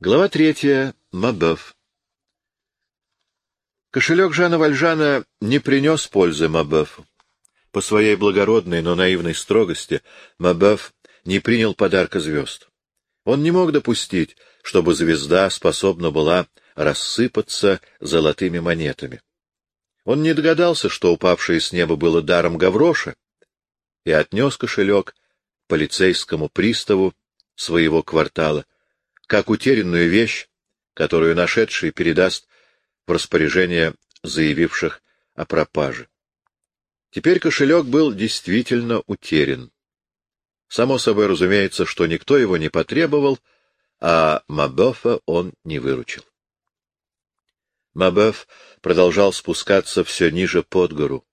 Глава третья. Мабеф. Кошелек Жана Вальжана не принес пользы Мабефу. По своей благородной, но наивной строгости Мабеф не принял подарка звезд. Он не мог допустить, чтобы звезда способна была рассыпаться золотыми монетами. Он не догадался, что упавшее с неба было даром Гавроша, и отнес кошелек полицейскому приставу своего квартала, как утерянную вещь, которую нашедший передаст в распоряжение заявивших о пропаже. Теперь кошелек был действительно утерян. Само собой разумеется, что никто его не потребовал, а Мабефа он не выручил. Мабеф продолжал спускаться все ниже под гору.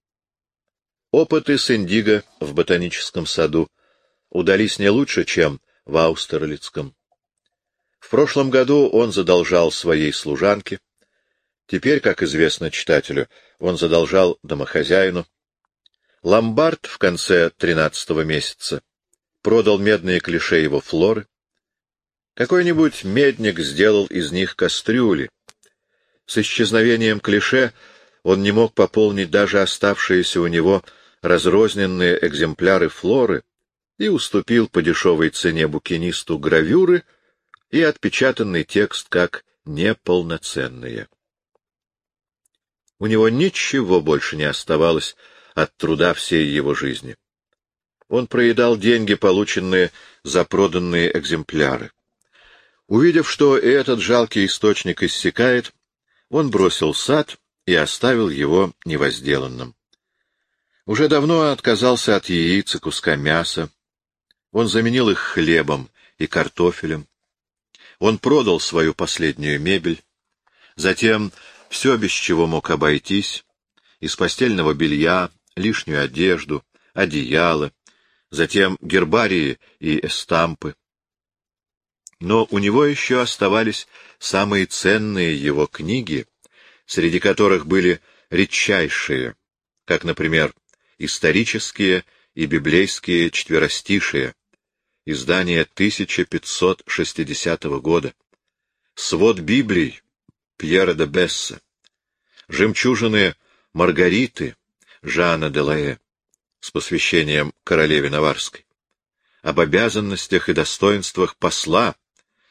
Опыты с индиго в ботаническом саду удались не лучше, чем в Аустерлицком. В прошлом году он задолжал своей служанке. Теперь, как известно читателю, он задолжал домохозяину. Ломбард в конце тринадцатого месяца продал медные клише его флоры. Какой-нибудь медник сделал из них кастрюли. С исчезновением клише он не мог пополнить даже оставшиеся у него разрозненные экземпляры флоры и уступил по дешевой цене букинисту гравюры и отпечатанный текст как неполноценные. У него ничего больше не оставалось от труда всей его жизни. Он проедал деньги, полученные за проданные экземпляры. Увидев, что этот жалкий источник иссякает, он бросил сад и оставил его невозделанным. Уже давно отказался от яиц и куска мяса. Он заменил их хлебом и картофелем. Он продал свою последнюю мебель. Затем все, без чего мог обойтись, из постельного белья, лишнюю одежду, одеяло, затем гербарии и эстампы. Но у него еще оставались самые ценные его книги, среди которых были редчайшие, как, например, исторические и библейские четверостишие, издание 1560 года, свод Библий Пьера де Бесса, жемчужины Маргариты Жана де Лаэ, с посвящением королеве Наварской, об обязанностях и достоинствах посла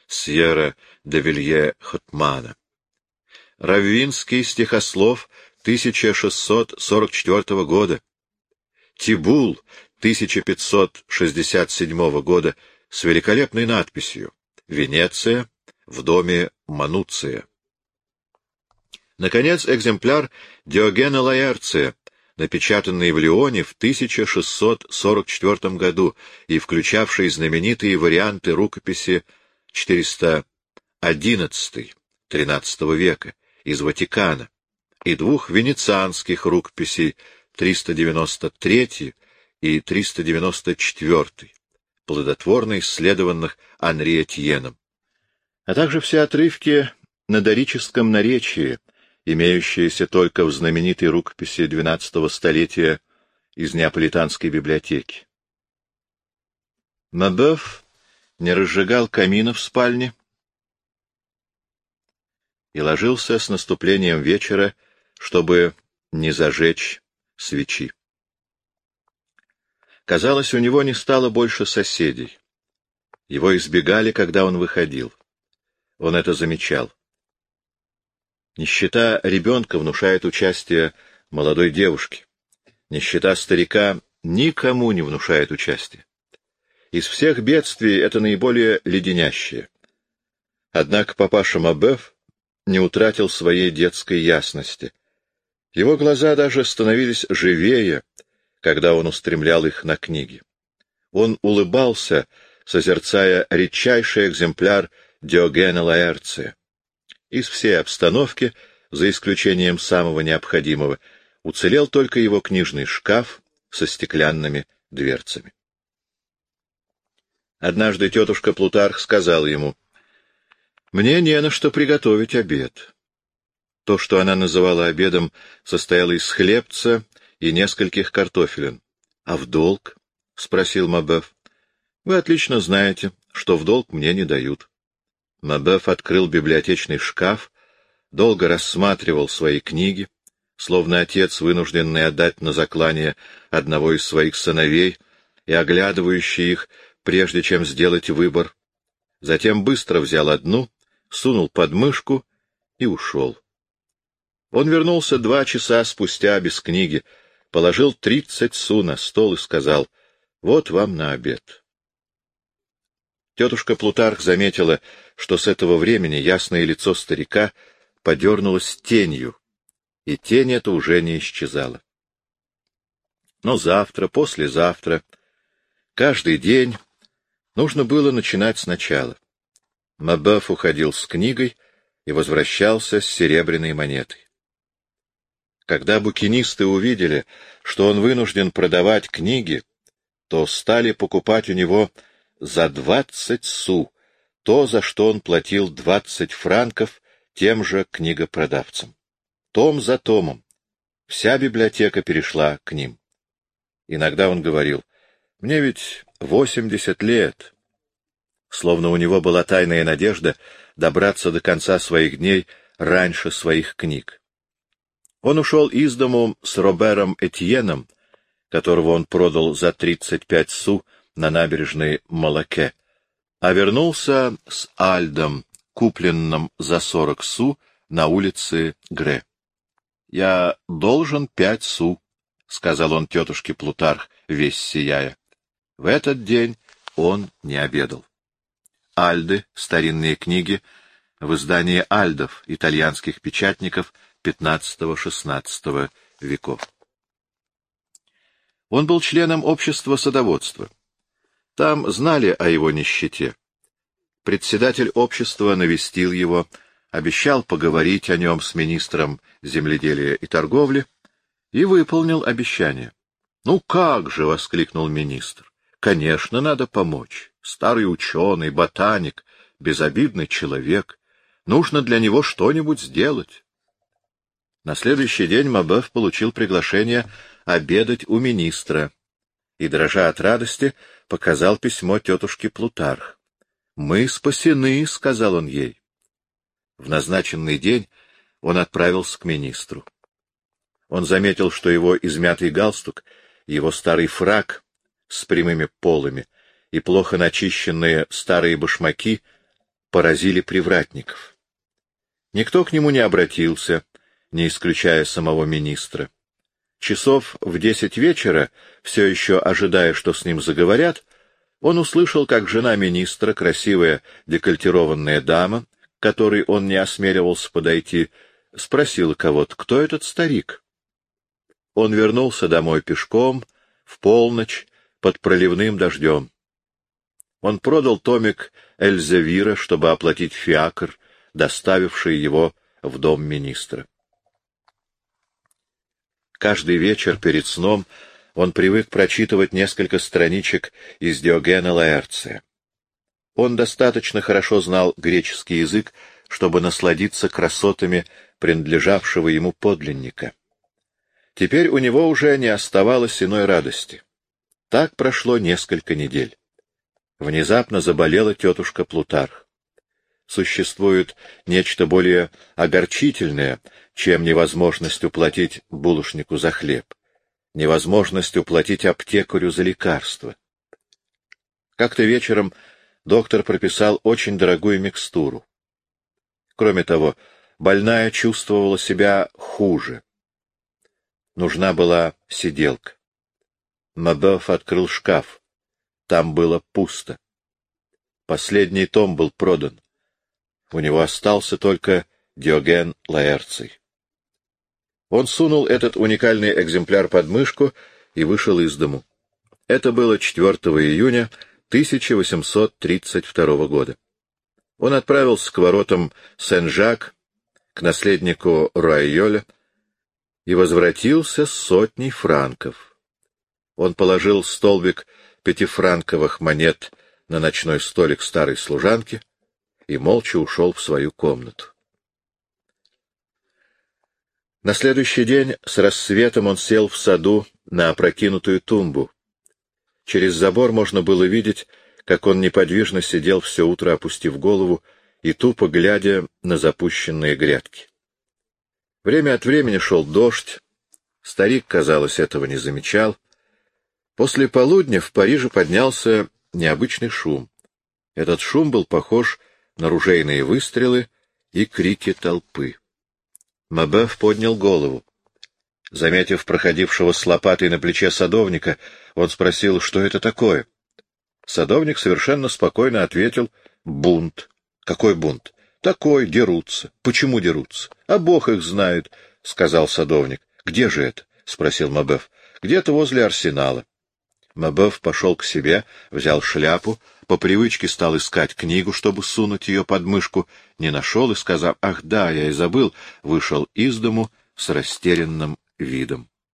Сьерра де Вилье Хотмана. Раввинский стихослов 1644 года. Тибул 1567 года с великолепной надписью «Венеция в доме Мануция». Наконец, экземпляр Диогена Лаэрция напечатанный в Лионе в 1644 году и включавший знаменитые варианты рукописи 411 XIII века из Ватикана и двух венецианских рукописей 393 и 394, плодотворно исследованных Анри Этьеном, а также все отрывки на дорическом наречии, имеющиеся только в знаменитой рукописи XII столетия из Неаполитанской библиотеки. Мабеф не разжигал камина в спальне и ложился с наступлением вечера, чтобы не зажечь свечи. Казалось, у него не стало больше соседей. Его избегали, когда он выходил. Он это замечал. Нищета ребенка внушает участие молодой девушки. Нищета старика никому не внушает участия. Из всех бедствий это наиболее леденящее. Однако папаша Мабеф не утратил своей детской ясности. Его глаза даже становились живее, когда он устремлял их на книги. Он улыбался, созерцая редчайший экземпляр Диогена Лаэрция. Из всей обстановки, за исключением самого необходимого, уцелел только его книжный шкаф со стеклянными дверцами. Однажды тетушка Плутарх сказала ему, «Мне не на что приготовить обед». То, что она называла обедом, состояло из хлебца и нескольких картофелин. — А в долг? — спросил Мабеф. — Вы отлично знаете, что в долг мне не дают. Мабеф открыл библиотечный шкаф, долго рассматривал свои книги, словно отец, вынужденный отдать на заклание одного из своих сыновей и оглядывающий их, прежде чем сделать выбор. Затем быстро взял одну, сунул под мышку и ушел. Он вернулся два часа спустя без книги, положил тридцать су на стол и сказал, «Вот вам на обед». Тетушка Плутарх заметила, что с этого времени ясное лицо старика подернулось тенью, и тень эта уже не исчезала. Но завтра, послезавтра, каждый день нужно было начинать сначала. Мабеф уходил с книгой и возвращался с серебряной монетой. Когда букинисты увидели, что он вынужден продавать книги, то стали покупать у него за двадцать су то, за что он платил двадцать франков тем же книгопродавцам. Том за томом. Вся библиотека перешла к ним. Иногда он говорил, «Мне ведь восемьдесят лет». Словно у него была тайная надежда добраться до конца своих дней раньше своих книг. Он ушел из дому с Робером Этьеном, которого он продал за тридцать пять су на набережной Малаке, а вернулся с Альдом, купленным за сорок су на улице Гре. — Я должен пять су, — сказал он тетушке Плутарх, весь сияя. В этот день он не обедал. Альды, старинные книги, в издании Альдов, итальянских печатников XV-XVI веков. Он был членом общества садоводства. Там знали о его нищете. Председатель общества навестил его, обещал поговорить о нем с министром земледелия и торговли и выполнил обещание. — Ну как же! — воскликнул министр. — Конечно, надо помочь. Старый ученый, ботаник, безобидный человек. Нужно для него что-нибудь сделать. На следующий день Мабеф получил приглашение обедать у министра и, дрожа от радости, показал письмо тетушке Плутарх. «Мы спасены», — сказал он ей. В назначенный день он отправился к министру. Он заметил, что его измятый галстук, его старый фраг с прямыми полами и плохо начищенные старые башмаки поразили привратников. Никто к нему не обратился, не исключая самого министра. Часов в десять вечера, все еще ожидая, что с ним заговорят, он услышал, как жена министра, красивая декольтированная дама, к которой он не осмеливался подойти, спросила кого-то, кто этот старик. Он вернулся домой пешком, в полночь, под проливным дождем. Он продал томик Эльзевира, чтобы оплатить фиакр, доставивший его в дом министра. Каждый вечер перед сном он привык прочитывать несколько страничек из Диогена Лаэрция. Он достаточно хорошо знал греческий язык, чтобы насладиться красотами принадлежавшего ему подлинника. Теперь у него уже не оставалось иной радости. Так прошло несколько недель. Внезапно заболела тетушка Плутарх. Существует нечто более огорчительное, чем невозможность уплатить булочнику за хлеб, невозможность уплатить аптекарю за лекарство. Как-то вечером доктор прописал очень дорогую микстуру. Кроме того, больная чувствовала себя хуже. Нужна была сиделка. Мабеф открыл шкаф. Там было пусто. Последний том был продан. У него остался только Диоген Лаэрций. Он сунул этот уникальный экземпляр под мышку и вышел из дому. Это было 4 июня 1832 года. Он отправился к воротам Сен-Жак, к наследнику Руайоля, и возвратился с сотней франков. Он положил столбик пятифранковых монет на ночной столик старой служанки и молча ушел в свою комнату. На следующий день с рассветом он сел в саду на опрокинутую тумбу. Через забор можно было видеть, как он неподвижно сидел все утро, опустив голову, и тупо глядя на запущенные грядки. Время от времени шел дождь, старик, казалось, этого не замечал. После полудня в Париже поднялся необычный шум. Этот шум был похож на ружейные выстрелы и крики толпы. Мабеф поднял голову. Заметив проходившего с лопатой на плече садовника, он спросил, что это такое. Садовник совершенно спокойно ответил «бунт». «Какой бунт?» «Такой, дерутся». «Почему дерутся?» «А Бог их знает», — сказал садовник. «Где же это?» — спросил Мабеф. «Где-то возле арсенала». Мабеф пошел к себе, взял шляпу, по привычке стал искать книгу, чтобы сунуть ее под мышку, не нашел и, сказав «Ах да, я и забыл», вышел из дому с растерянным видом.